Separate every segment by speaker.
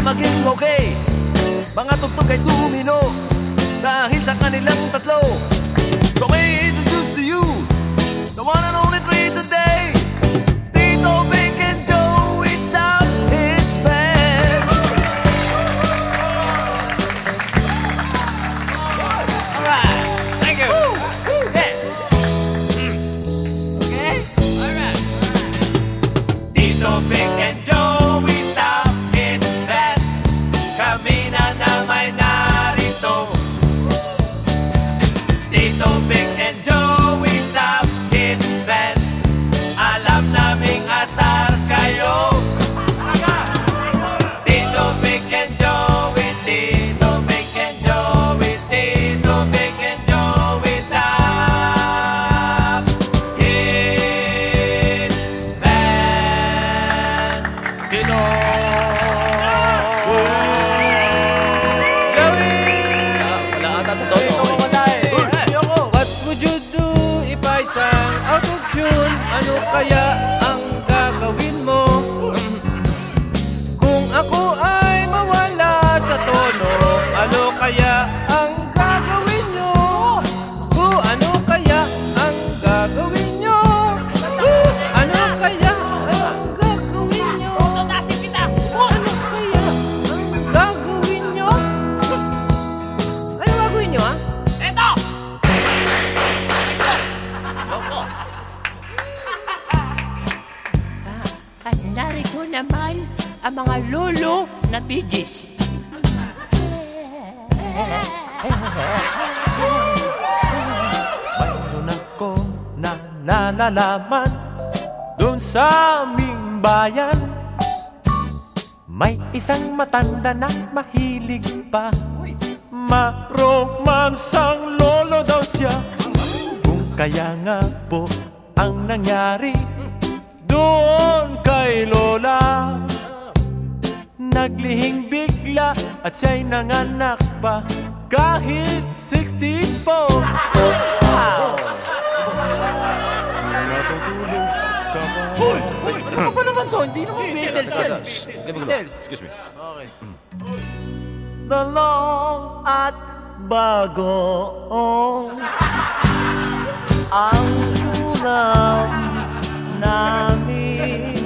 Speaker 1: ay maging okay. Mga tugtog ay tumino Dahil sa kanilang tatlo. So may introduce to you The one and only band.
Speaker 2: Tino.
Speaker 1: Wala ata sa tono
Speaker 3: What would you do if I sang out of tune? Ano kaya ang gagawin mo? Kung ako
Speaker 4: na bigis.
Speaker 3: Mayroon ako na nalalaman Doon sa aming bayan. May isang matanda na mahilig pa. Maromansang lolo daw siya. Kung kaya nga po ang nangyari Doon kay lola Naglihing bigla at siya'y nanganak pa kahit 64 Natutulog ka ba?
Speaker 1: Hoy!
Speaker 3: Ano pa naman to? Hindi naman Beatles yan. Beatles.
Speaker 1: Excuse me
Speaker 3: Okay.
Speaker 1: Dalong at bagoong Ang ulam namin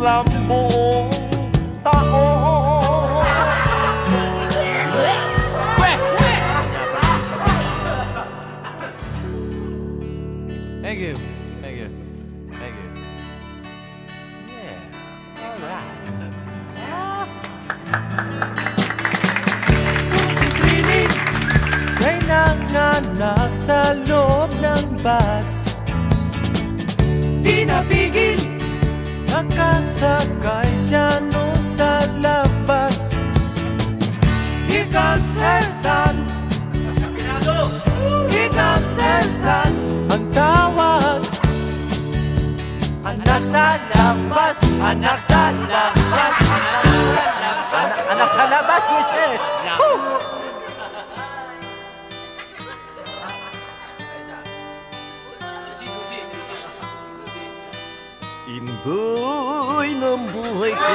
Speaker 1: Ulam buong taon
Speaker 3: Thank you. Thank you. Thank you. Yeah. All right. Si Trini, siya'y nanganak sa loob ng bus. Son. Ang tawag. Anak sa labas, anak sa labas, anak, anak sa labas, Michelle.
Speaker 1: Indoy ng buhay ko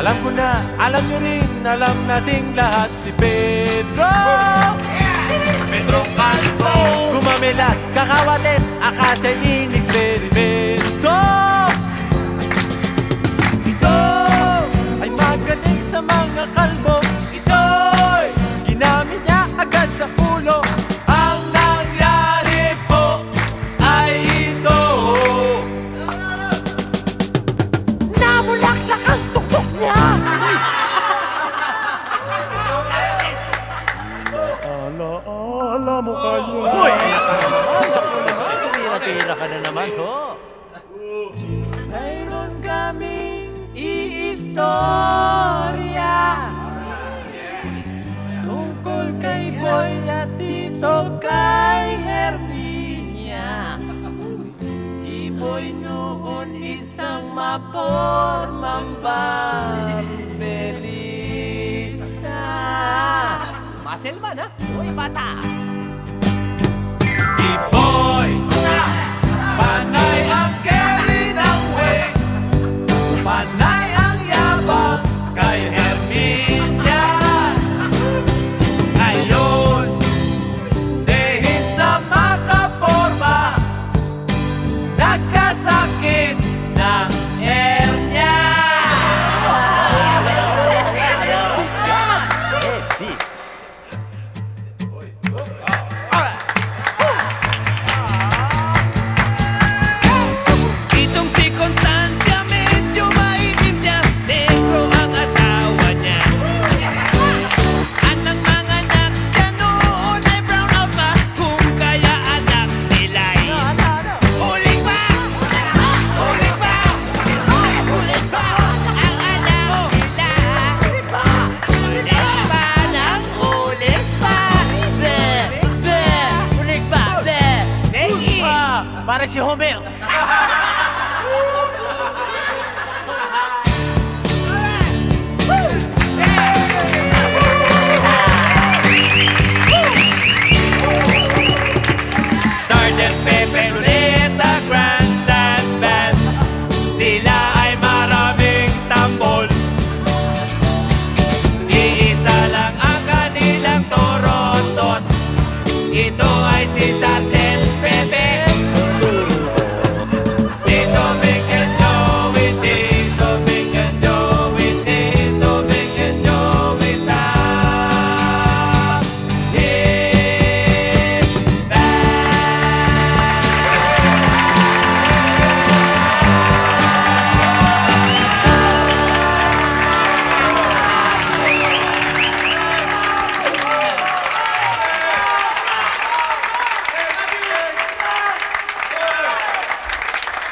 Speaker 3: Alam ko na, alam niyo rin, alam nating lahat si Pedro.
Speaker 2: Pedro Calvo.
Speaker 4: Gumamelat, kakawalit, akasay nini
Speaker 3: Wala mo oh. kayo.
Speaker 2: Hoy! Tira-tira ka na naman, ho.
Speaker 3: Mayroon kami iistorya tungkol kay Boy at dito kay Herminia. Si Boy noon isang mapormang babelista. Muscle man, ha? Uy, bata!
Speaker 2: Se bom. Para de Romeu!